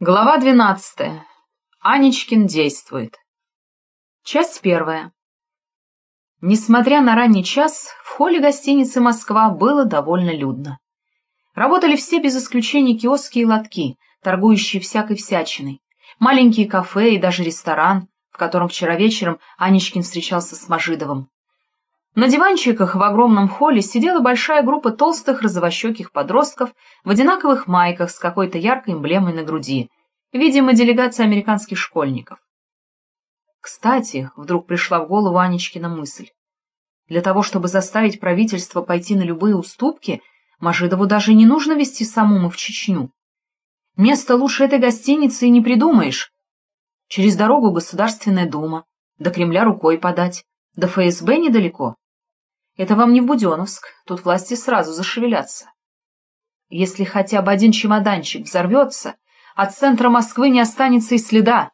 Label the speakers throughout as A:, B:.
A: Глава двенадцатая. Анечкин действует. Часть первая. Несмотря на ранний час, в холле гостиницы «Москва» было довольно людно. Работали все без исключения киоски и лотки, торгующие всякой всячиной, маленькие кафе и даже ресторан, в котором вчера вечером Анечкин встречался с Мажидовым. На диванчиках в огромном холле сидела большая группа толстых розовощеких подростков в одинаковых майках с какой-то яркой эмблемой на груди, видимо, делегация американских школьников. Кстати, вдруг пришла в голову Анечкина мысль. Для того, чтобы заставить правительство пойти на любые уступки, Мажидову даже не нужно везти самому в Чечню. Место лучше этой гостиницы и не придумаешь. Через дорогу Государственная Дума, до Кремля рукой подать, до ФСБ недалеко. Это вам не в Буденновск, тут власти сразу зашевелятся. Если хотя бы один чемоданчик взорвется, от центра Москвы не останется и следа.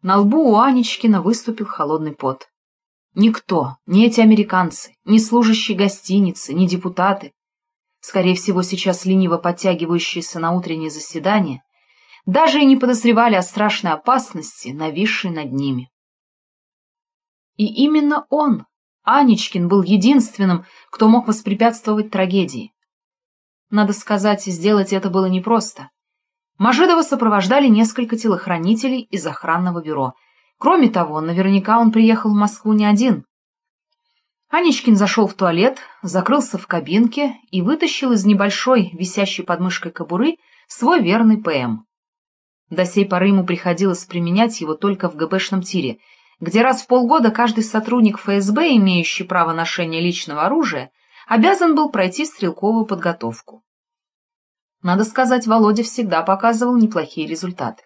A: На лбу у Анечкина выступил холодный пот. Никто, ни эти американцы, ни служащие гостиницы, ни депутаты, скорее всего, сейчас лениво подтягивающиеся на утреннее заседание, даже и не подозревали о страшной опасности, нависшей над ними. И именно он, Анечкин был единственным, кто мог воспрепятствовать трагедии. Надо сказать, сделать это было непросто. Мажидова сопровождали несколько телохранителей из охранного бюро. Кроме того, наверняка он приехал в Москву не один. Анечкин зашел в туалет, закрылся в кабинке и вытащил из небольшой, висящей под мышкой кобуры, свой верный ПМ. До сей поры ему приходилось применять его только в ГБшном тире — где раз в полгода каждый сотрудник ФСБ, имеющий право ношения личного оружия, обязан был пройти стрелковую подготовку. Надо сказать, Володя всегда показывал неплохие результаты.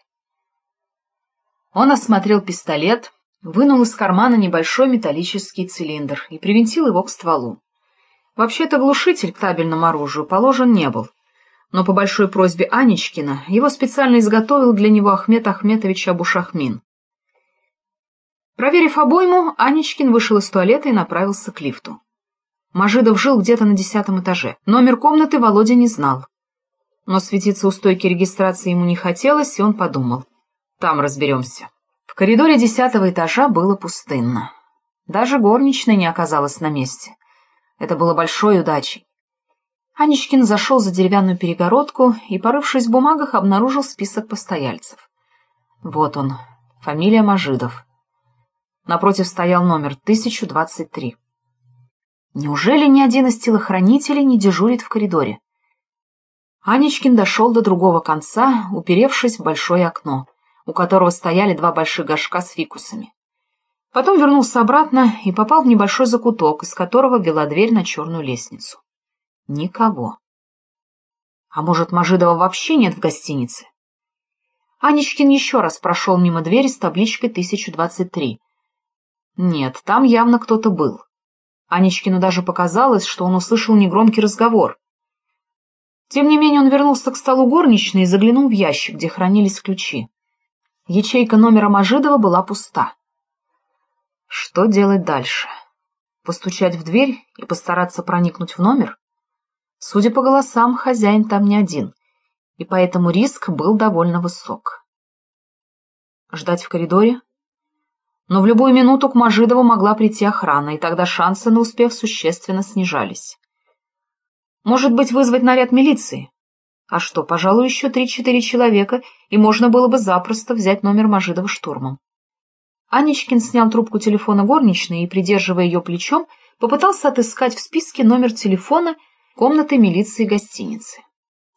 A: Он осмотрел пистолет, вынул из кармана небольшой металлический цилиндр и привинтил его к стволу. Вообще-то глушитель к табельному оружию положен не был, но по большой просьбе Анечкина его специально изготовил для него Ахмед Ахметович Абушахмин. Проверив обойму, Анечкин вышел из туалета и направился к лифту. Мажидов жил где-то на десятом этаже. Номер комнаты Володя не знал. Но светиться у стойки регистрации ему не хотелось, и он подумал. Там разберемся. В коридоре десятого этажа было пустынно. Даже горничная не оказалась на месте. Это было большой удачей. Анечкин зашел за деревянную перегородку и, порывшись в бумагах, обнаружил список постояльцев. Вот он, фамилия Мажидов. Напротив стоял номер 1023. Неужели ни один из телохранителей не дежурит в коридоре? Анечкин дошел до другого конца, уперевшись в большое окно, у которого стояли два больших горшка с фикусами. Потом вернулся обратно и попал в небольшой закуток, из которого вела дверь на черную лестницу. Никого. А может, Мажидова вообще нет в гостинице? Анечкин еще раз прошел мимо двери с табличкой 1023 нет, там явно кто-то был. Анечкину даже показалось, что он услышал негромкий разговор. Тем не менее он вернулся к столу горничной и заглянул в ящик, где хранились ключи. Ячейка номера Мажидова была пуста. Что делать дальше? Постучать в дверь и постараться проникнуть в номер? Судя по голосам, хозяин там не один, и поэтому риск был довольно высок. Ждать в коридоре? Но в любую минуту к Мажидову могла прийти охрана, и тогда шансы на успех существенно снижались. Может быть, вызвать наряд милиции? А что, пожалуй, еще три-четыре человека, и можно было бы запросто взять номер Мажидова штурмом. Анечкин снял трубку телефона горничной и, придерживая ее плечом, попытался отыскать в списке номер телефона комнаты милиции гостиницы.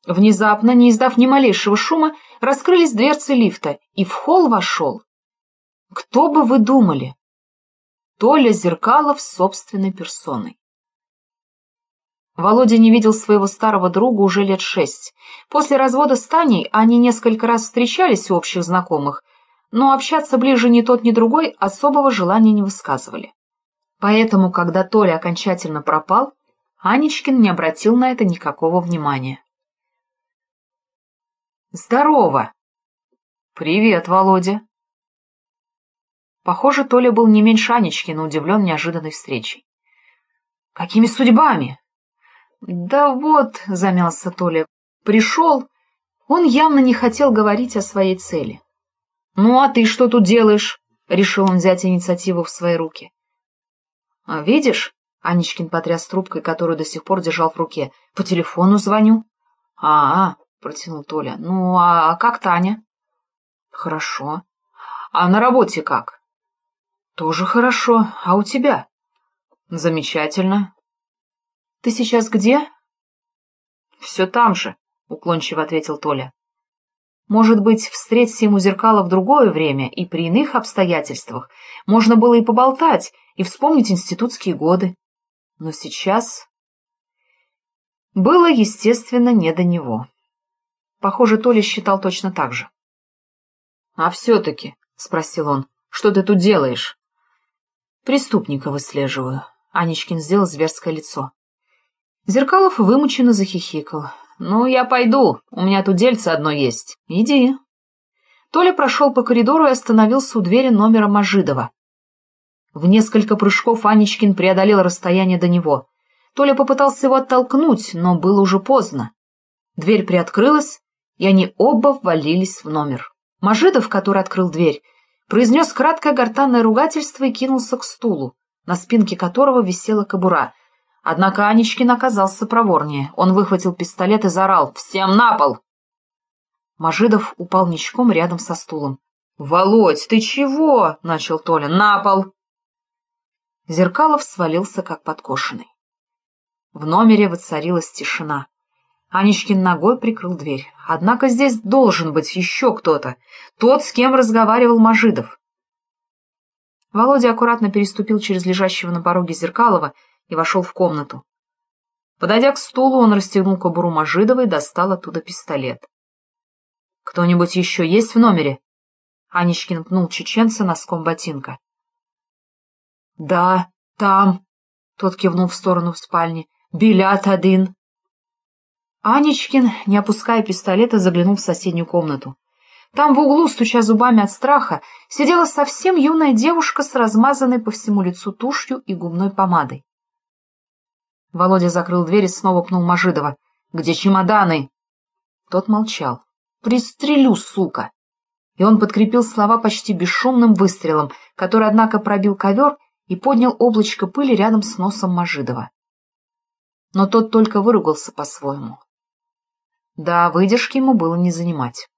A: Внезапно, не издав ни малейшего шума, раскрылись дверцы лифта, и в холл вошел кто бы вы думали? Толя Зеркалов собственной персоной. Володя не видел своего старого друга уже лет шесть. После развода с Таней они несколько раз встречались у общих знакомых, но общаться ближе ни тот, ни другой особого желания не высказывали. Поэтому, когда Толя окончательно пропал, Анечкин не обратил на это никакого внимания. «Здорово!» «Привет, Володя!» Похоже, Толя был не меньше Анечкина удивлен неожиданной встречей. «Какими судьбами?» «Да вот», — замялся Толя, — «пришел. Он явно не хотел говорить о своей цели. «Ну, а ты что тут делаешь?» — решил он взять инициативу в свои руки. «А видишь?» — Анечкин потряс трубкой, которую до сих пор держал в руке. «По телефону звоню». «А, -а — протянул Толя. «Ну, а как Таня?» «Хорошо. А на работе как?» «Тоже хорошо. А у тебя?» «Замечательно. Ты сейчас где?» «Все там же», — уклончиво ответил Толя. «Может быть, встреться ему зеркало в другое время и при иных обстоятельствах можно было и поболтать, и вспомнить институтские годы. Но сейчас...» Было, естественно, не до него. Похоже, Толя считал точно так же. «А все-таки», — спросил он, — «что ты тут делаешь?» «Преступника выслеживаю», — Анечкин сделал зверское лицо. Зеркалов вымученно захихикал. «Ну, я пойду, у меня тут дельце одно есть. Иди». Толя прошел по коридору и остановился у двери номера Мажидова. В несколько прыжков Анечкин преодолел расстояние до него. Толя попытался его оттолкнуть, но было уже поздно. Дверь приоткрылась, и они оба ввалились в номер. Мажидов, который открыл дверь, произнес краткое гортанное ругательство и кинулся к стулу, на спинке которого висела кобура. Однако Анечкин оказался проворнее. Он выхватил пистолет и заорал «Всем на пол!». Мажидов упал ничком рядом со стулом. «Володь, ты чего?» — начал Толя. «На пол!» Зеркалов свалился, как подкошенный. В номере воцарилась тишина. Анечкин ногой прикрыл дверь. Однако здесь должен быть еще кто-то. Тот, с кем разговаривал Мажидов. Володя аккуратно переступил через лежащего на пороге Зеркалова и вошел в комнату. Подойдя к стулу, он расстегнул кобуру Мажидова и достал оттуда пистолет. «Кто-нибудь еще есть в номере?» Анечкин пнул чеченца носком ботинка. «Да, там», — тот кивнул в сторону в спальне, — «билят один». Анечкин, не опуская пистолета, заглянул в соседнюю комнату. Там в углу, стуча зубами от страха, сидела совсем юная девушка с размазанной по всему лицу тушью и губной помадой. Володя закрыл дверь и снова пнул Мажидова. «Где чемоданы?» Тот молчал. «Пристрелю, сука!» И он подкрепил слова почти бесшумным выстрелом, который, однако, пробил ковер и поднял облачко пыли рядом с носом Мажидова. Но тот только выругался по-своему. Да, выдержки ему было не занимать.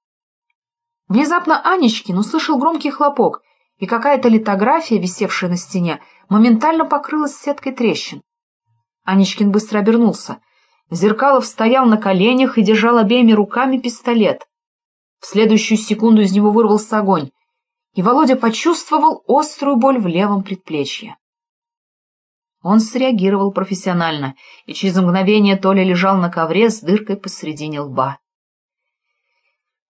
A: Внезапно Анечкин услышал громкий хлопок, и какая-то литография, висевшая на стене, моментально покрылась сеткой трещин. Анечкин быстро обернулся. Зеркалов стоял на коленях и держал обеими руками пистолет. В следующую секунду из него вырвался огонь, и Володя почувствовал острую боль в левом предплечье. Он среагировал профессионально, и через мгновение Толя лежал на ковре с дыркой посредине лба.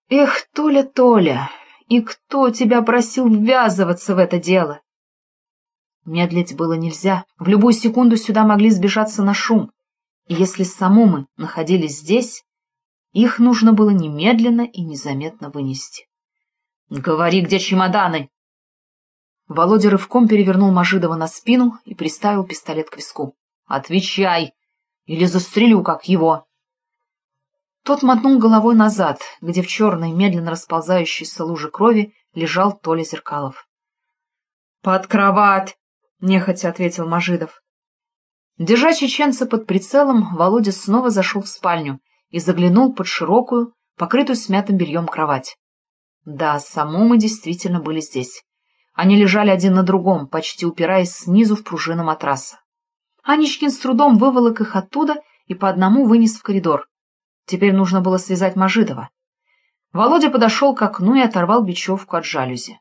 A: «Эх, Толя, Толя, и кто тебя просил ввязываться в это дело?» Медлить было нельзя, в любую секунду сюда могли сбежаться на шум, и если самумы находились здесь, их нужно было немедленно и незаметно вынести. «Говори, где чемоданы!» Володя рывком перевернул Мажидова на спину и приставил пистолет к виску. «Отвечай! Или застрелю, как его!» Тот мотнул головой назад, где в черной, медленно расползающейся луже крови лежал Толя Зеркалов. «Под кровать!» — нехотя ответил Мажидов. Держа чеченца под прицелом, Володя снова зашел в спальню и заглянул под широкую, покрытую смятым бельем кровать. Да, саму мы действительно были здесь. Они лежали один на другом, почти упираясь снизу в пружину матраса. Анечкин с трудом выволок их оттуда и по одному вынес в коридор. Теперь нужно было связать Мажидова. Володя подошел к окну и оторвал бечевку от жалюзи.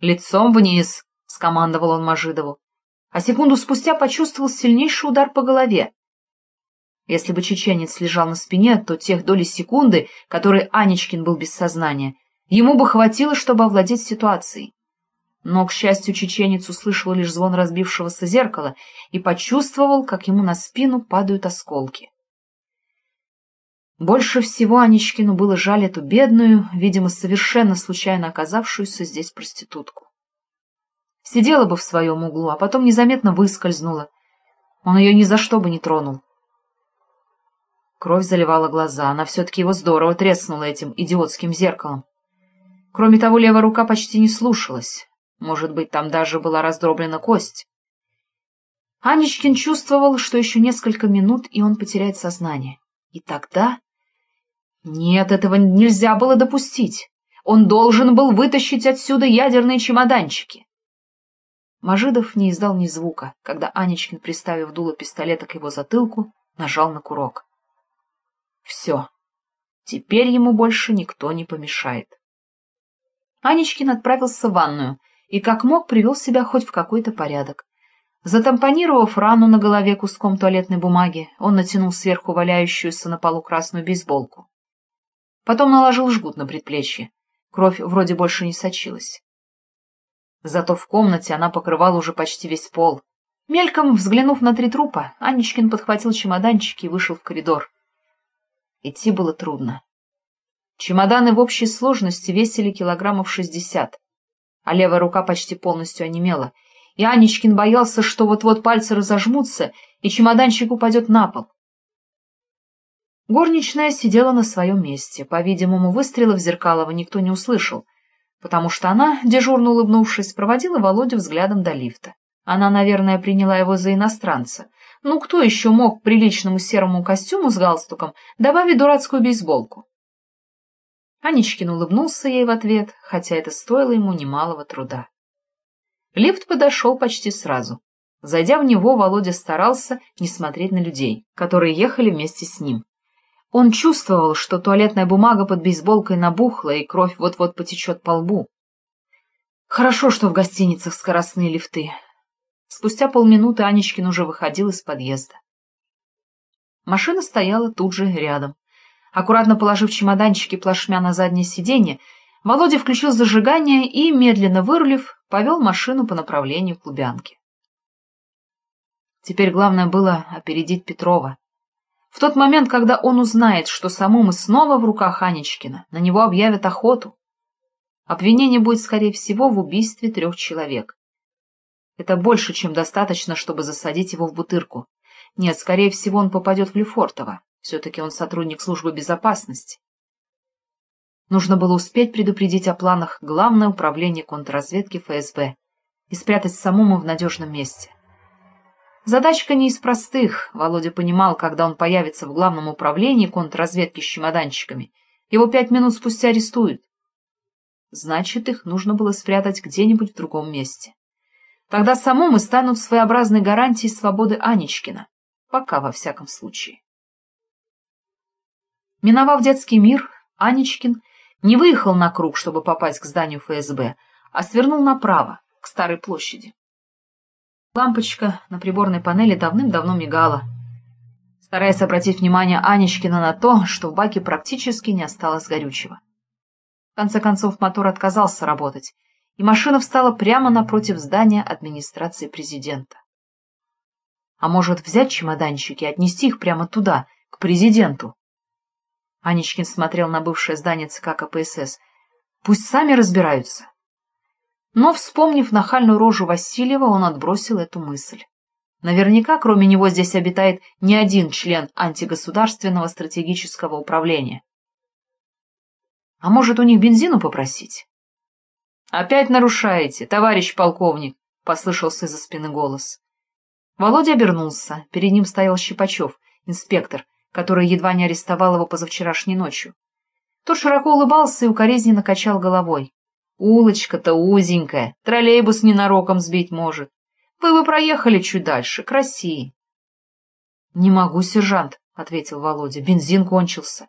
A: «Лицом вниз!» — скомандовал он Мажидову. А секунду спустя почувствовал сильнейший удар по голове. Если бы чеченец лежал на спине, то тех доли секунды, которые Анечкин был без сознания, ему бы хватило, чтобы овладеть ситуацией. Но, к счастью, чеченец услышал лишь звон разбившегося зеркала и почувствовал, как ему на спину падают осколки. Больше всего Анечкину было жаль эту бедную, видимо, совершенно случайно оказавшуюся здесь проститутку. Сидела бы в своем углу, а потом незаметно выскользнула. Он ее ни за что бы не тронул. Кровь заливала глаза, она все-таки его здорово треснула этим идиотским зеркалом. Кроме того, левая рука почти не слушалась. Может быть, там даже была раздроблена кость. Анечкин чувствовал, что еще несколько минут, и он потеряет сознание. И тогда... Нет, этого нельзя было допустить. Он должен был вытащить отсюда ядерные чемоданчики. Мажидов не издал ни звука, когда Анечкин, приставив дуло пистолета к его затылку, нажал на курок. Все. Теперь ему больше никто не помешает. Анечкин отправился в ванную и как мог привел себя хоть в какой-то порядок. Затампонировав рану на голове куском туалетной бумаги, он натянул сверху валяющуюся на полу красную бейсболку. Потом наложил жгут на предплечье. Кровь вроде больше не сочилась. Зато в комнате она покрывала уже почти весь пол. Мельком взглянув на три трупа, Анечкин подхватил чемоданчики и вышел в коридор. Идти было трудно. Чемоданы в общей сложности весили килограммов шестьдесят, а левая рука почти полностью онемела, и Анечкин боялся, что вот-вот пальцы разожмутся, и чемоданчик упадет на пол. Горничная сидела на своем месте. По-видимому, выстрелов Зеркалова никто не услышал, потому что она, дежурно улыбнувшись, проводила Володю взглядом до лифта. Она, наверное, приняла его за иностранца. Ну, кто еще мог к приличному серому костюму с галстуком добавить дурацкую бейсболку? Анечкин улыбнулся ей в ответ, хотя это стоило ему немалого труда. Лифт подошел почти сразу. Зайдя в него, Володя старался не смотреть на людей, которые ехали вместе с ним. Он чувствовал, что туалетная бумага под бейсболкой набухла, и кровь вот-вот потечет по лбу. Хорошо, что в гостиницах скоростные лифты. Спустя полминуты Анечкин уже выходил из подъезда. Машина стояла тут же рядом. Аккуратно положив чемоданчики плашмя на заднее сиденье, Володя включил зажигание и, медленно вырулив, повел машину по направлению к Лубянке. Теперь главное было опередить Петрова. В тот момент, когда он узнает, что самому снова в руках Анечкина, на него объявят охоту. Обвинение будет, скорее всего, в убийстве трех человек. Это больше, чем достаточно, чтобы засадить его в бутырку. Нет, скорее всего, он попадет в Лефортово. Все-таки он сотрудник службы безопасности. Нужно было успеть предупредить о планах Главное управление контрразведки ФСБ и спрятать самому в надежном месте. Задачка не из простых, Володя понимал, когда он появится в главном управлении контрразведки с чемоданчиками. Его пять минут спустя арестуют. Значит, их нужно было спрятать где-нибудь в другом месте. Тогда самому станут своеобразной гарантией свободы Анечкина. Пока, во всяком случае. Миновав детский мир, Анечкин не выехал на круг, чтобы попасть к зданию ФСБ, а свернул направо, к Старой площади. Лампочка на приборной панели давным-давно мигала, стараясь обратить внимание Анечкина на то, что в баке практически не осталось горючего. В конце концов мотор отказался работать, и машина встала прямо напротив здания администрации президента. А может, взять чемоданчики и отнести их прямо туда, к президенту? Анечкин смотрел на бывшее здание ЦК КПСС. Пусть сами разбираются. Но, вспомнив нахальную рожу Васильева, он отбросил эту мысль. Наверняка, кроме него, здесь обитает не один член антигосударственного стратегического управления. А может, у них бензину попросить? — Опять нарушаете, товарищ полковник, — послышался из-за спины голос. Володя обернулся. Перед ним стоял Щипачев, инспектор, который едва не арестовал его позавчерашней ночью. Тот широко улыбался и укоризненно качал головой. Улочка-то узенькая, троллейбус ненароком сбить может. Вы бы проехали чуть дальше, к России. — Не могу, сержант, — ответил Володя, — бензин кончился.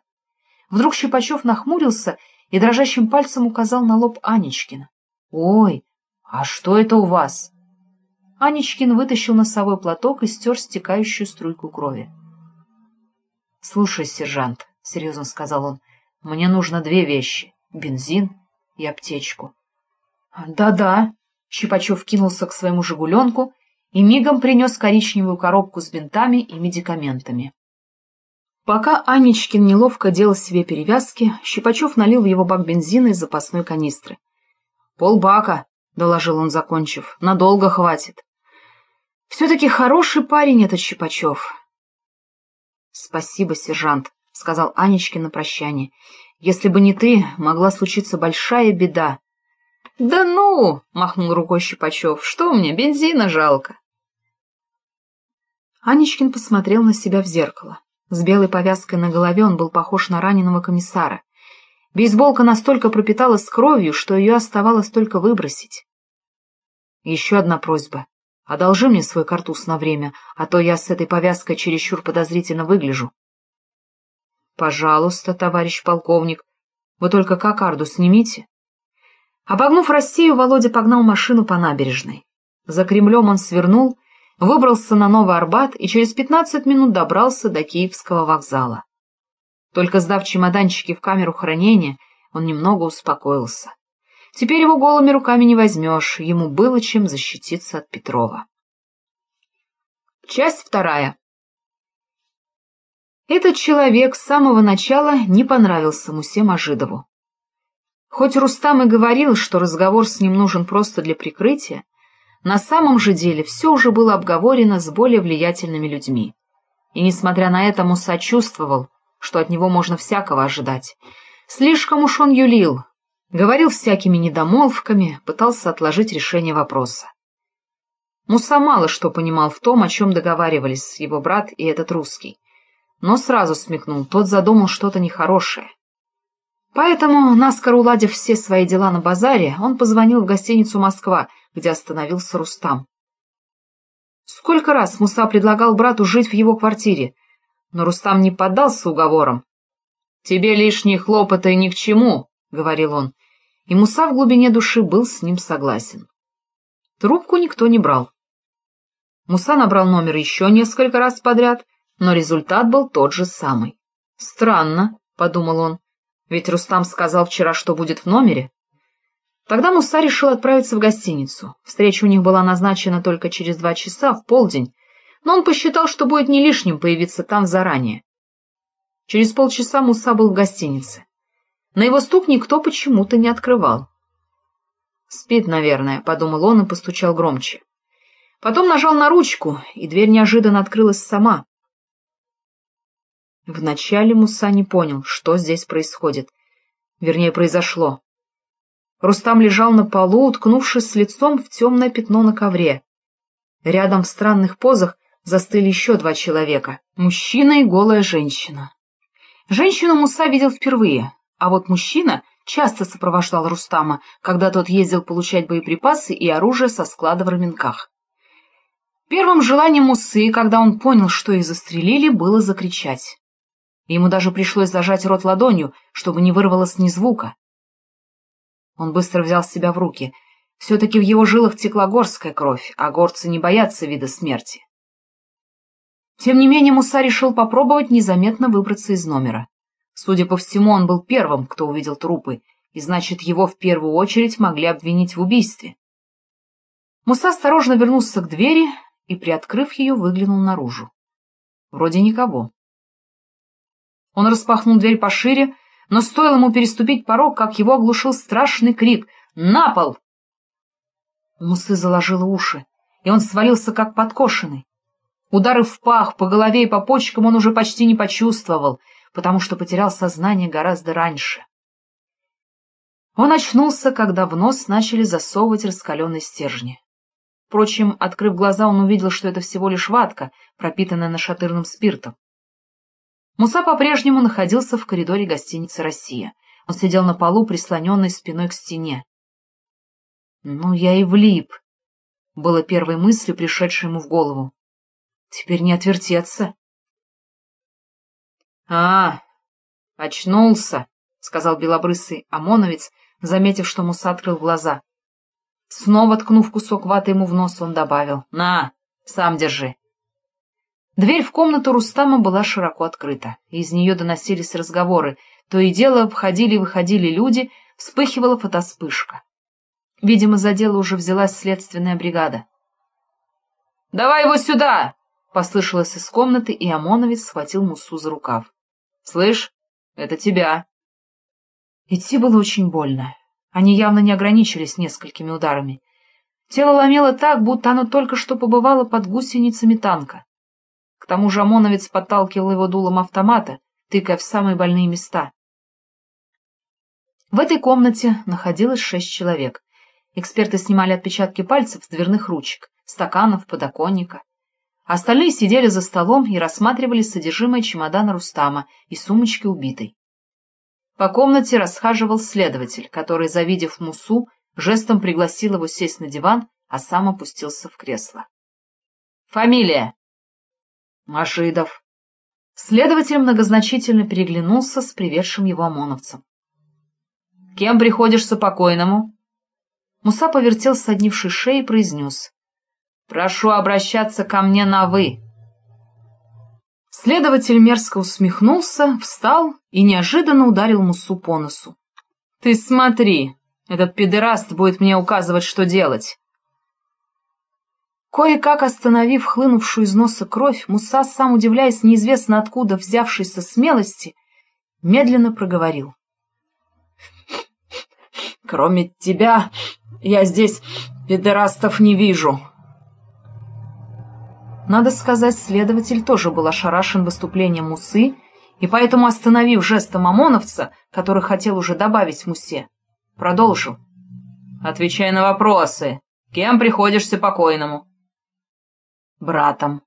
A: Вдруг Щипачев нахмурился и дрожащим пальцем указал на лоб Анечкина. — Ой, а что это у вас? Анечкин вытащил носовой платок и стер стекающую струйку крови. — Слушай, сержант, — серьезно сказал он, — мне нужно две вещи — бензин и аптечку. «Да-да», — Щипачев кинулся к своему «Жигуленку» и мигом принес коричневую коробку с бинтами и медикаментами. Пока Анечкин неловко делал себе перевязки, Щипачев налил в его бак бензина из запасной канистры. «Полбака», — доложил он, закончив, — «надолго хватит». «Все-таки хороший парень этот Щипачев». Спасибо, сержант, — сказал Анечкин на прощание. Если бы не ты, могла случиться большая беда. — Да ну! — махнул рукой Щипачев. — Что мне, бензина жалко. Анечкин посмотрел на себя в зеркало. С белой повязкой на голове он был похож на раненого комиссара. Бейсболка настолько пропиталась кровью, что ее оставалось только выбросить. Еще одна просьба. Одолжи мне свой картуз на время, а то я с этой повязкой чересчур подозрительно выгляжу. — Пожалуйста, товарищ полковник. Вы только кокарду снимите. Обогнув Россию, Володя погнал машину по набережной. За Кремлем он свернул, выбрался на Новый Арбат и через пятнадцать минут добрался до Киевского вокзала. Только сдав чемоданчики в камеру хранения, он немного успокоился. Теперь его голыми руками не возьмешь, ему было чем защититься от Петрова. Часть вторая. Этот человек с самого начала не понравился Мусе Мажидову. Хоть Рустам и говорил, что разговор с ним нужен просто для прикрытия, на самом же деле все уже было обговорено с более влиятельными людьми. И, несмотря на это, Муса чувствовал, что от него можно всякого ожидать. Слишком уж он юлил, говорил всякими недомолвками, пытался отложить решение вопроса. Муса мало что понимал в том, о чем договаривались его брат и этот русский, но сразу смекнул, тот задумал что-то нехорошее. Поэтому, наскоро уладив все свои дела на базаре, он позвонил в гостиницу «Москва», где остановился Рустам. Сколько раз Муса предлагал брату жить в его квартире, но Рустам не поддался уговорам. «Тебе лишние хлопоты ни к чему», — говорил он, и Муса в глубине души был с ним согласен. Трубку никто не брал. Муса набрал номер еще несколько раз подряд, но результат был тот же самый. «Странно», — подумал он, — «ведь Рустам сказал вчера, что будет в номере». Тогда Муса решил отправиться в гостиницу. Встреча у них была назначена только через два часа, в полдень, но он посчитал, что будет не лишним появиться там заранее. Через полчаса Муса был в гостинице. На его стук никто почему-то не открывал. «Спит, наверное», — подумал он и постучал громче. Потом нажал на ручку, и дверь неожиданно открылась сама. Вначале Муса не понял, что здесь происходит. Вернее, произошло. Рустам лежал на полу, уткнувшись лицом в темное пятно на ковре. Рядом в странных позах застыли еще два человека — мужчина и голая женщина. Женщину Муса видел впервые, а вот мужчина часто сопровождал Рустама, когда тот ездил получать боеприпасы и оружие со склада в Раменках. Первым желанием Мусы, когда он понял, что их застрелили, было закричать. Ему даже пришлось зажать рот ладонью, чтобы не вырвалось ни звука. Он быстро взял себя в руки. Все-таки в его жилах текла горская кровь, а горцы не боятся вида смерти. Тем не менее Муса решил попробовать незаметно выбраться из номера. Судя по всему, он был первым, кто увидел трупы, и значит, его в первую очередь могли обвинить в убийстве. Муса осторожно вернулся к двери и, приоткрыв ее, выглянул наружу. Вроде никого. Он распахнул дверь пошире, но стоило ему переступить порог, как его оглушил страшный крик «На пол!». Мусы заложило уши, и он свалился как подкошенный. Удары в пах, по голове и по почкам он уже почти не почувствовал, потому что потерял сознание гораздо раньше. Он очнулся, когда в нос начали засовывать раскаленные стержни. Впрочем, открыв глаза, он увидел, что это всего лишь ватка, пропитанная нашатырным спиртом. Муса по-прежнему находился в коридоре гостиницы «Россия». Он сидел на полу, прислоненный спиной к стене. «Ну, я и влип», — было первой мыслью, пришедшей ему в голову. «Теперь не отвертеться». «А, очнулся», — сказал белобрысый ОМОНовец, заметив, что Муса открыл глаза. Снова ткнув кусок ваты ему в нос, он добавил. «На, сам держи». Дверь в комнату Рустама была широко открыта. Из нее доносились разговоры. То и дело входили и выходили люди, вспыхивала фотоспышка. Видимо, за дело уже взялась следственная бригада. «Давай его сюда!» — послышалось из комнаты, и ОМОНовец схватил Мусу за рукав. «Слышь, это тебя!» Идти было очень больно. Они явно не ограничились несколькими ударами. Тело ломило так, будто оно только что побывало под гусеницами танка. К тому же ОМОНовец подталкивал его дулом автомата, тыкая в самые больные места. В этой комнате находилось шесть человек. Эксперты снимали отпечатки пальцев с дверных ручек, стаканов, подоконника. Остальные сидели за столом и рассматривали содержимое чемодана Рустама и сумочки убитой. По комнате расхаживал следователь, который, завидев Мусу, жестом пригласил его сесть на диван, а сам опустился в кресло. «Фамилия?» «Машидов». Следователь многозначительно переглянулся с приведшим его ОМОНовцем. «Кем приходишься покойному?» Муса повертел соднивший шеи и произнес. «Прошу обращаться ко мне на «вы». Следователь мерзко усмехнулся, встал и неожиданно ударил Мусу по носу. «Ты смотри, этот педераст будет мне указывать, что делать». Кое-как остановив хлынувшую из носа кровь, Муса, сам удивляясь неизвестно откуда взявшейся смелости, медленно проговорил. «Кроме тебя, я здесь педерастов не вижу». Надо сказать, следователь тоже был ошарашен выступлением Мусы, и поэтому, остановив жестом ОМОНовца, который хотел уже добавить Мусе, продолжил. «Отвечай на вопросы. Кем приходишься покойному?» «Братом».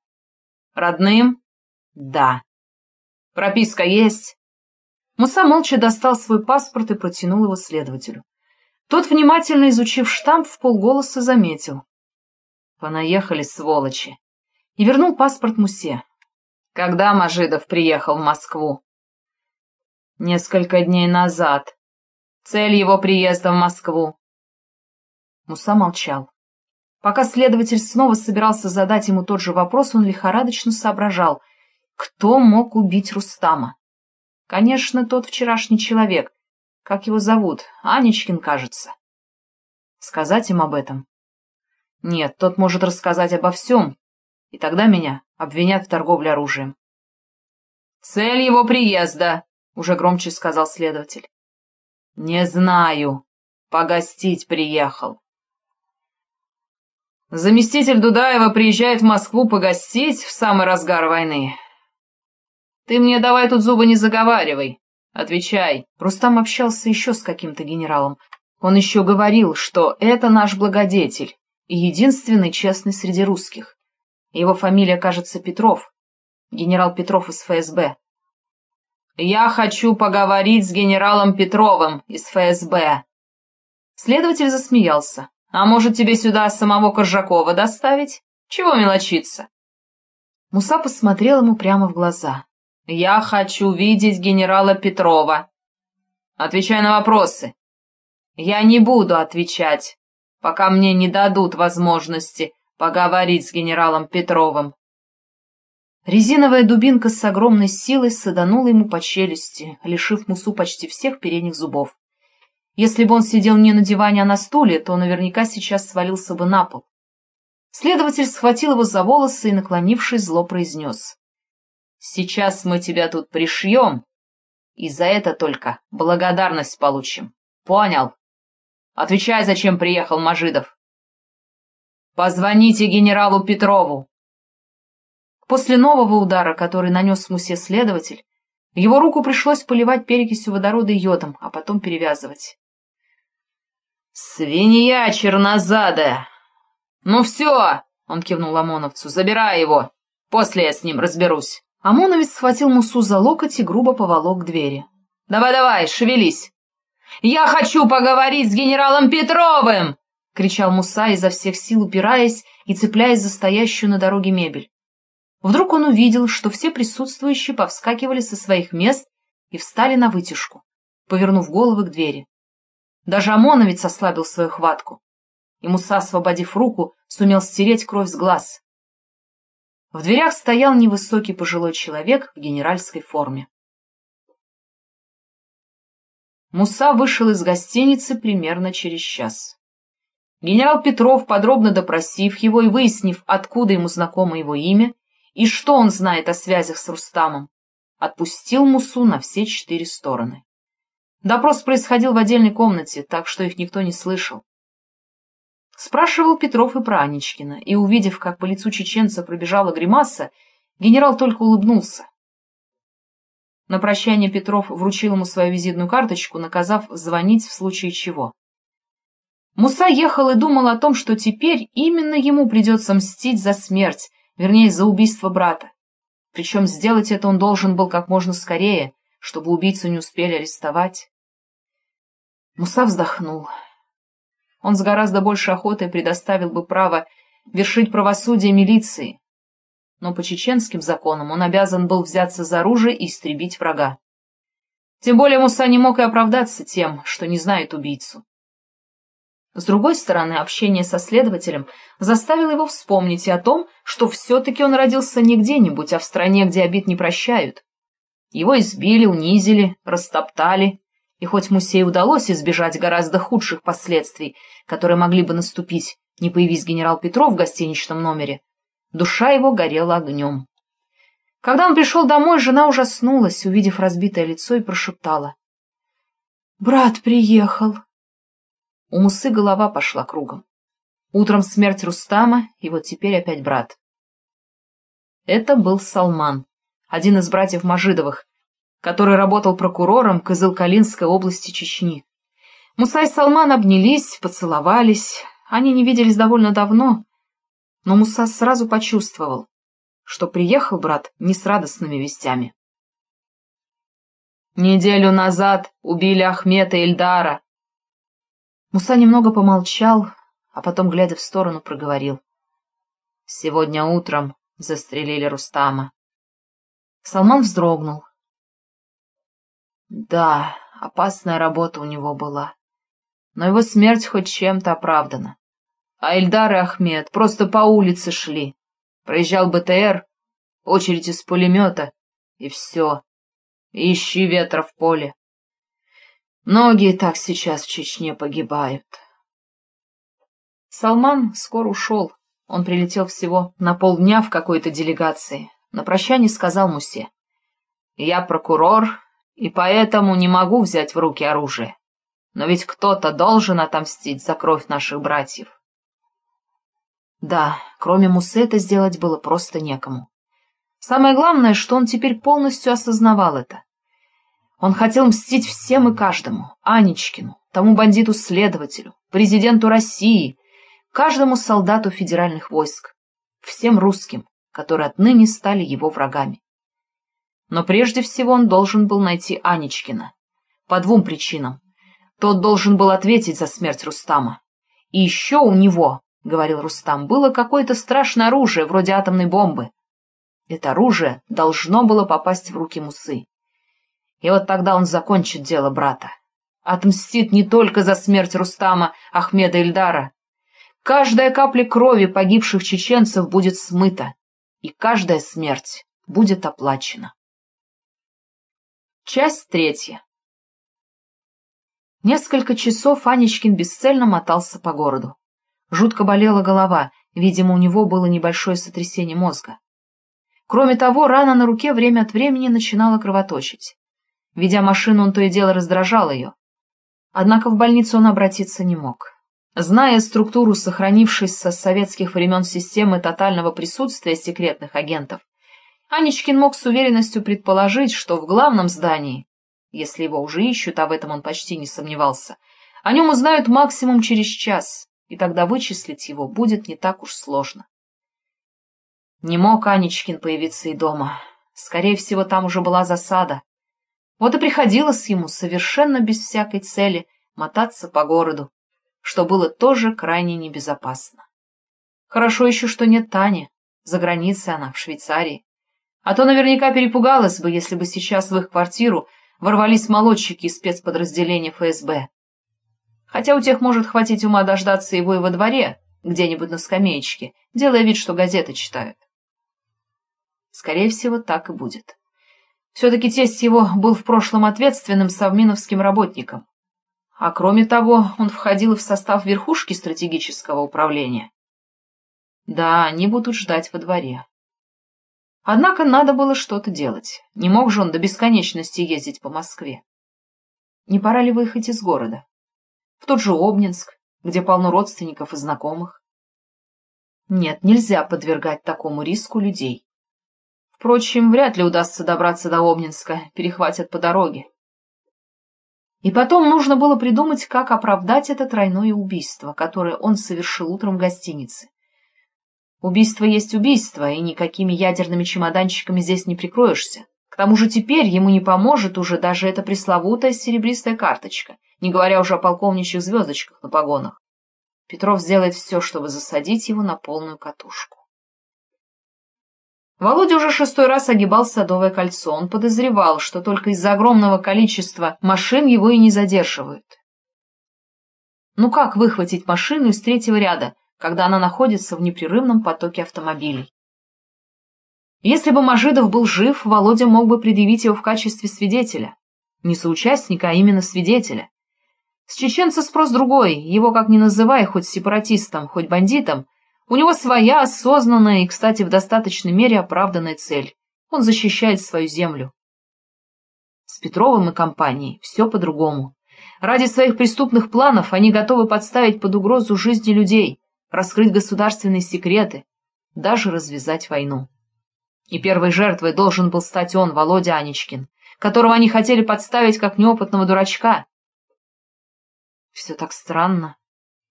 A: «Родным?» «Да». «Прописка есть?» Муса молча достал свой паспорт и протянул его следователю. Тот, внимательно изучив штамп, в полголоса заметил. «Понаехали, сволочи!» И вернул паспорт Мусе. Когда Мажидов приехал в Москву? Несколько дней назад. Цель его приезда в Москву. Муса молчал. Пока следователь снова собирался задать ему тот же вопрос, он лихорадочно соображал, кто мог убить Рустама. Конечно, тот вчерашний человек. Как его зовут? Анечкин, кажется. Сказать им об этом? Нет, тот может рассказать обо всем, и тогда меня обвинят в торговле оружием. «Цель его приезда», — уже громче сказал следователь. «Не знаю. Погостить приехал». Заместитель Дудаева приезжает в Москву погостить в самый разгар войны. Ты мне давай тут зубы не заговаривай. Отвечай. Рустам общался еще с каким-то генералом. Он еще говорил, что это наш благодетель и единственный честный среди русских. Его фамилия, кажется, Петров. Генерал Петров из ФСБ. «Я хочу поговорить с генералом Петровым из ФСБ». Следователь засмеялся. «А может, тебе сюда самого Коржакова доставить? Чего мелочиться?» Муса посмотрел ему прямо в глаза. «Я хочу видеть генерала Петрова. Отвечай на вопросы». «Я не буду отвечать, пока мне не дадут возможности поговорить с генералом Петровым. Резиновая дубинка с огромной силой саданула ему по челюсти, лишив Мусу почти всех передних зубов. Если бы он сидел не на диване, а на стуле, то наверняка сейчас свалился бы на пол. Следователь схватил его за волосы и, наклонившись, зло произнес. «Сейчас мы тебя тут пришьем, и за это только благодарность получим. Понял? Отвечай, зачем приехал Мажидов?» «Позвоните генералу Петрову!» После нового удара, который нанес Мусе следователь, его руку пришлось поливать перекисью водорода и йодом, а потом перевязывать. «Свинья чернозадая!» «Ну все!» — он кивнул ОМОНовцу. «Забирай его! После я с ним разберусь!» ОМОНовец схватил Мусу за локоть и грубо поволок к двери. «Давай-давай, шевелись!» «Я хочу поговорить с генералом Петровым!» — кричал Муса изо всех сил, упираясь и цепляясь за стоящую на дороге мебель. Вдруг он увидел, что все присутствующие повскакивали со своих мест и встали на вытяжку, повернув головы к двери. Даже ОМОНовец ослабил свою хватку, и Муса, освободив руку, сумел стереть кровь с глаз. В дверях стоял невысокий пожилой человек в генеральской форме. Муса вышел из гостиницы примерно через час. Генерал Петров, подробно допросив его и выяснив, откуда ему знакомо его имя и что он знает о связях с Рустамом, отпустил Мусу на все четыре стороны. Допрос происходил в отдельной комнате, так что их никто не слышал. Спрашивал Петров и про Анечкина, и, увидев, как по лицу чеченца пробежала гримаса, Генерал только улыбнулся. На прощание Петров вручил ему свою визитную карточку, наказав звонить в случае чего. Муса ехал и думал о том, что теперь именно ему придется мстить за смерть, вернее, за убийство брата. Причем сделать это он должен был как можно скорее, чтобы убийцу не успели арестовать. Муса вздохнул. Он с гораздо большей охотой предоставил бы право вершить правосудие милиции, но по чеченским законам он обязан был взяться за оружие и истребить врага. Тем более Муса не мог и оправдаться тем, что не знает убийцу. С другой стороны, общение со следователем заставило его вспомнить и о том, что все-таки он родился не где-нибудь, а в стране, где обид не прощают. Его избили, унизили, растоптали, и хоть Мусей удалось избежать гораздо худших последствий, которые могли бы наступить, не появись генерал Петров в гостиничном номере, душа его горела огнем. Когда он пришел домой, жена ужаснулась, увидев разбитое лицо, и прошептала. — Брат приехал. У Мусы голова пошла кругом. Утром смерть Рустама, и вот теперь опять брат. Это был Салман, один из братьев Мажидовых, который работал прокурором Кызылкалинской области Чечни. Муса и Салман обнялись, поцеловались. Они не виделись довольно давно, но Муса сразу почувствовал, что приехал брат не с радостными вестями. «Неделю назад убили Ахмета Ильдара», Муса немного помолчал, а потом, глядя в сторону, проговорил. «Сегодня утром застрелили Рустама». Салман вздрогнул. Да, опасная работа у него была. Но его смерть хоть чем-то оправдана. А Эльдар и Ахмед просто по улице шли. Проезжал БТР, очередь из пулемета, и все. ищи ветра в поле. Многие так сейчас в Чечне погибают. Салман скоро ушел. Он прилетел всего на полдня в какой-то делегации. На прощание сказал Мусе. «Я прокурор, и поэтому не могу взять в руки оружие. Но ведь кто-то должен отомстить за кровь наших братьев». Да, кроме Мусе это сделать было просто некому. Самое главное, что он теперь полностью осознавал это. Он хотел мстить всем и каждому, Анечкину, тому бандиту-следователю, президенту России, каждому солдату федеральных войск, всем русским, которые отныне стали его врагами. Но прежде всего он должен был найти Анечкина. По двум причинам. Тот должен был ответить за смерть Рустама. И еще у него, — говорил Рустам, — было какое-то страшное оружие, вроде атомной бомбы. Это оружие должно было попасть в руки Мусы. И вот тогда он закончит дело брата. Отмстит не только за смерть Рустама Ахмеда Ильдара. Каждая капля крови погибших чеченцев будет смыта, и каждая смерть будет оплачена. Часть третья. Несколько часов Анечкин бесцельно мотался по городу. Жутко болела голова, видимо, у него было небольшое сотрясение мозга. Кроме того, рана на руке время от времени начинала кровоточить. Ведя машину, он то и дело раздражал ее. Однако в больницу он обратиться не мог. Зная структуру сохранившейся с советских времен системы тотального присутствия секретных агентов, Анечкин мог с уверенностью предположить, что в главном здании, если его уже ищут, а в этом он почти не сомневался, о нем узнают максимум через час, и тогда вычислить его будет не так уж сложно. Не мог Анечкин появиться и дома. Скорее всего, там уже была засада. Вот и приходилось ему совершенно без всякой цели мотаться по городу, что было тоже крайне небезопасно. Хорошо еще, что нет Тани, за границей она, в Швейцарии. А то наверняка перепугалась бы, если бы сейчас в их квартиру ворвались молодчики из спецподразделения ФСБ. Хотя у тех может хватить ума дождаться его и во дворе, где-нибудь на скамеечке, делая вид, что газеты читают. Скорее всего, так и будет. Все-таки тесть его был в прошлом ответственным совминовским работником. А кроме того, он входил в состав верхушки стратегического управления. Да, они будут ждать во дворе. Однако надо было что-то делать. Не мог же он до бесконечности ездить по Москве. Не пора ли выехать из города? В тот же Обнинск, где полно родственников и знакомых? Нет, нельзя подвергать такому риску людей Впрочем, вряд ли удастся добраться до Обнинска, перехватят по дороге. И потом нужно было придумать, как оправдать это тройное убийство, которое он совершил утром в гостинице. Убийство есть убийство, и никакими ядерными чемоданчиками здесь не прикроешься. К тому же теперь ему не поможет уже даже эта пресловутая серебристая карточка, не говоря уже о полковничьих звездочках на погонах. Петров сделает все, чтобы засадить его на полную катушку. Володя уже шестой раз огибал Садовое кольцо. Он подозревал, что только из-за огромного количества машин его и не задерживают. Ну как выхватить машину из третьего ряда, когда она находится в непрерывном потоке автомобилей? Если бы Мажидов был жив, Володя мог бы предъявить его в качестве свидетеля. Не соучастника, а именно свидетеля. С чеченца спрос другой, его как ни называй, хоть сепаратистом, хоть бандитом, у него своя осознанная и, кстати, в достаточной мере оправданная цель. Он защищает свою землю. С Петровым и компанией все по-другому. Ради своих преступных планов они готовы подставить под угрозу жизни людей, раскрыть государственные секреты, даже развязать войну. И первой жертвой должен был стать он, Володя Анечкин, которого они хотели подставить как неопытного дурачка. Все так странно.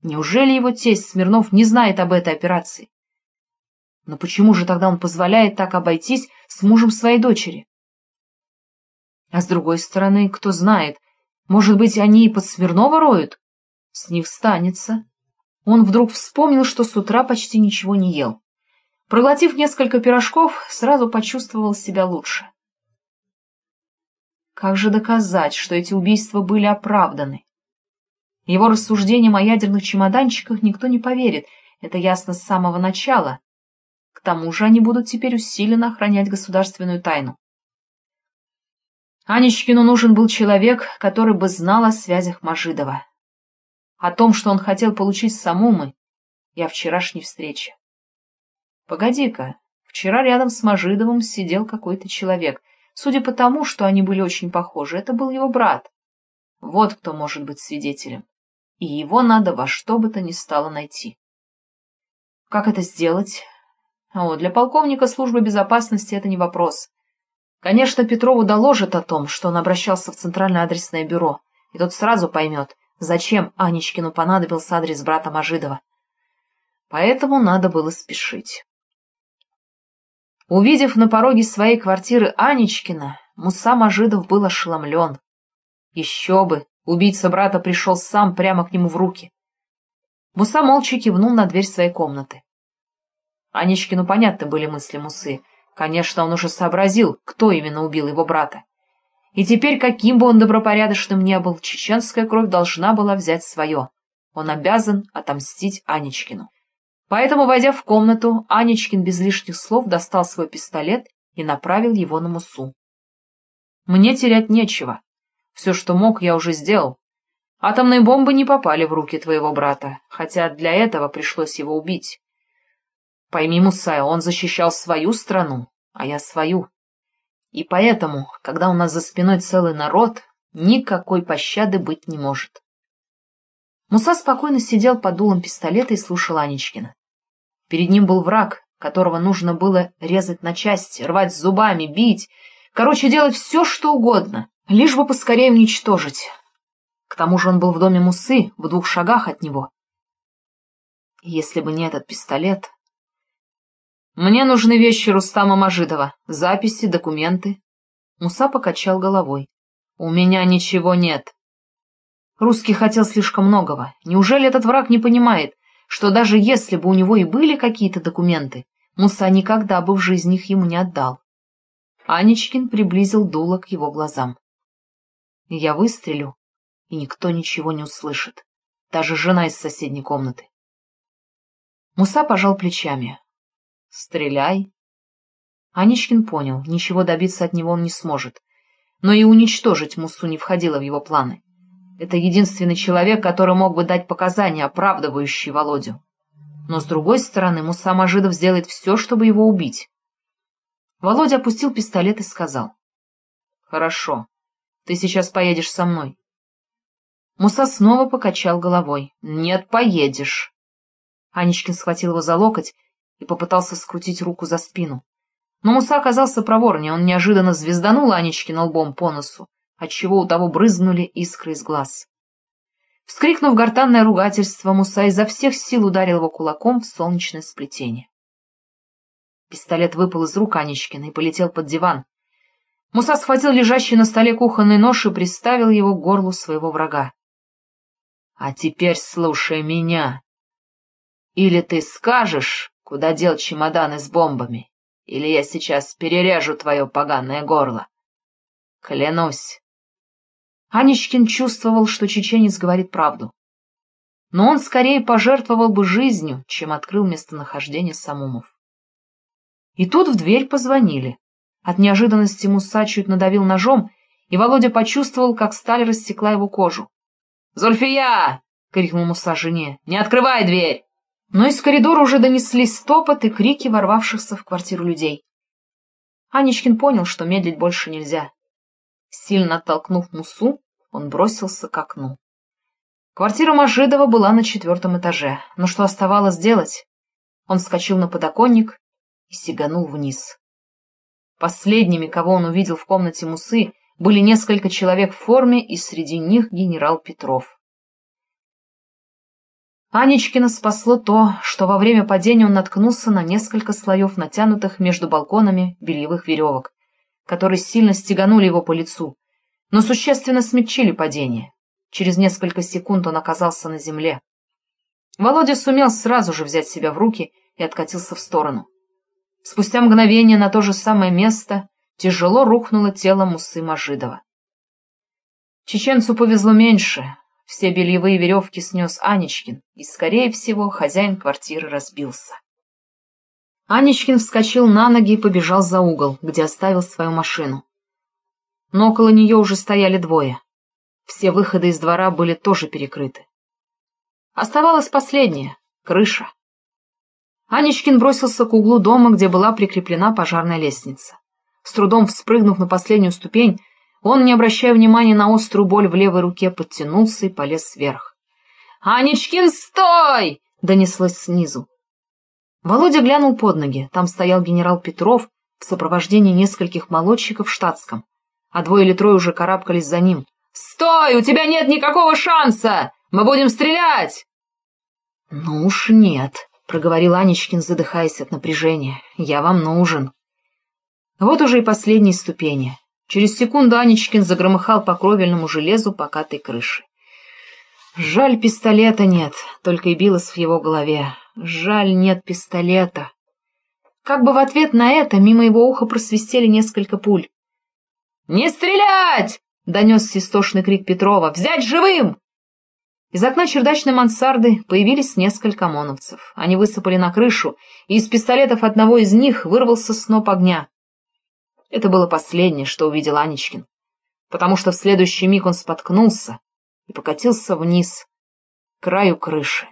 A: Неужели его тесть Смирнов не знает об этой операции? Но почему же тогда он позволяет так обойтись с мужем своей дочери? А с другой стороны, кто знает, может быть, они и под Смирнова роют? С них станется. Он вдруг вспомнил, что с утра почти ничего не ел. Проглотив несколько пирожков, сразу почувствовал себя лучше. Как же доказать, что эти убийства были оправданы? Его рассуждениям о ядерных чемоданчиках никто не поверит, это ясно с самого начала. К тому же они будут теперь усиленно охранять государственную тайну. Анечкину нужен был человек, который бы знал о связях Мажидова. О том, что он хотел получить самумы, и о вчерашней встрече. Погоди-ка, вчера рядом с Мажидовым сидел какой-то человек. Судя по тому, что они были очень похожи, это был его брат. Вот кто может быть свидетелем и его надо во что бы то ни стало найти. Как это сделать? О, для полковника службы безопасности это не вопрос. Конечно, Петрову доложат о том, что он обращался в Центральное адресное бюро, и тот сразу поймет, зачем Анечкину понадобился адрес брата Мажидова. Поэтому надо было спешить. Увидев на пороге своей квартиры Анечкина, Муса Мажидов был ошеломлен. Еще бы, Убийца брата пришел сам прямо к нему в руки. Муса молча кивнул на дверь своей комнаты. Анечкину понятны были мысли Мусы. Конечно, он уже сообразил, кто именно убил его брата. И теперь, каким бы он добропорядочным ни был, чеченская кровь должна была взять свое. Он обязан отомстить Анечкину. Поэтому, войдя в комнату, Анечкин без лишних слов достал свой пистолет и направил его на Мусу. «Мне терять нечего», все, что мог, я уже сделал. Атомные бомбы не попали в руки твоего брата, хотя для этого пришлось его убить. Пойми, Мусая, он защищал свою страну, а я свою. И поэтому, когда у нас за спиной целый народ, никакой пощады быть не может. Муса спокойно сидел под дулом пистолета и слушал Анечкина. Перед ним был враг, которого нужно было резать на части, рвать зубами, бить, короче, делать все, что угодно, Лишь бы поскорее уничтожить. К тому же он был в доме Мусы, в двух шагах от него. Если бы не этот пистолет... Мне нужны вещи Рустама Мажидова, записи, документы. Муса покачал головой. У меня ничего нет. Русский хотел слишком многого. Неужели этот враг не понимает, что даже если бы у него и были какие-то документы, Муса никогда бы в жизни их ему не отдал? Анечкин приблизил дуло к его глазам. Я выстрелю, и никто ничего не услышит, даже жена из соседней комнаты. Муса пожал плечами. «Стреляй». Аничкин понял, ничего добиться от него он не сможет, но и уничтожить Мусу не входило в его планы. Это единственный человек, который мог бы дать показания, оправдывающие Володю. Но, с другой стороны, Муса Мажидов сделает все, чтобы его убить. Володя опустил пистолет и сказал. «Хорошо, ты сейчас поедешь со мной. Муса снова покачал головой. «Нет, поедешь». Анечкин схватил его за локоть и попытался скрутить руку за спину. Но Муса оказался проворнее, он неожиданно звезданул Анечкина лбом по носу, отчего у того брызнули искры из глаз. Вскрикнув гортанное ругательство, Муса изо всех сил ударил его кулаком в солнечное сплетение. Пистолет выпал из рук Анечкина и полетел под диван. Муса схватил лежащий на столе кухонный нож и приставил его к горлу своего врага. — А теперь слушай меня. Или ты скажешь, куда дел чемоданы с бомбами, или я сейчас перережу твое поганое горло. Клянусь. Анечкин чувствовал, что чеченец говорит правду. Но он скорее пожертвовал бы жизнью, чем открыл местонахождение Самумов. И тут в дверь позвонили. От неожиданности Муса чуть надавил ножом, и Володя почувствовал, как сталь рассекла его кожу. «Зульфия!» — крикнул Муса жене. «Не открывай дверь!» Но из коридора уже донеслись стопот и крики ворвавшихся в квартиру людей. Анечкин понял, что медлить больше нельзя. Сильно оттолкнув Мусу, он бросился к окну. Квартира Мажидова была на четвертом этаже, но что оставалось делать? Он вскочил на подоконник и сиганул вниз. Последними, кого он увидел в комнате Мусы, были несколько человек в форме, и среди них генерал Петров. Анечкина спасло то, что во время падения он наткнулся на несколько слоев натянутых между балконами бельевых веревок, которые сильно стеганули его по лицу, но существенно смягчили падение. Через несколько секунд он оказался на земле. Володя сумел сразу же взять себя в руки и откатился в сторону. Спустя мгновение на то же самое место тяжело рухнуло тело Мусы Мажидова. Чеченцу повезло меньше, все бельевые веревки снес Анечкин, и, скорее всего, хозяин квартиры разбился. Анечкин вскочил на ноги и побежал за угол, где оставил свою машину. Но около нее уже стояли двое. Все выходы из двора были тоже перекрыты. Оставалось последнее — крыша. Анечкин бросился к углу дома, где была прикреплена пожарная лестница. С трудом вспрыгнув на последнюю ступень, он, не обращая внимания на острую боль в левой руке, подтянулся и полез вверх. «Анечкин, стой!» — донеслось снизу. Володя глянул под ноги. Там стоял генерал Петров в сопровождении нескольких молодчиков в штатском, а двое или трое уже карабкались за ним. «Стой! У тебя нет никакого шанса! Мы будем стрелять!» «Ну уж нет», — проговорил Анечкин, задыхаясь от напряжения. «Я вам нужен». Вот уже и последние ступени. Через секунду Анечкин загромыхал по кровельному железу покатой крыши. Жаль, пистолета нет, только и билось в его голове. Жаль, нет пистолета. Как бы в ответ на это мимо его уха просвистели несколько пуль. «Не стрелять!» — донесся истошный крик Петрова. «Взять живым!» Из окна чердачной мансарды появились несколько ОМОНовцев. Они высыпали на крышу, и из пистолетов одного из них вырвался сноп огня. Это было последнее, что увидел Анечкин, потому что в следующий миг он споткнулся и покатился вниз, к краю крыши.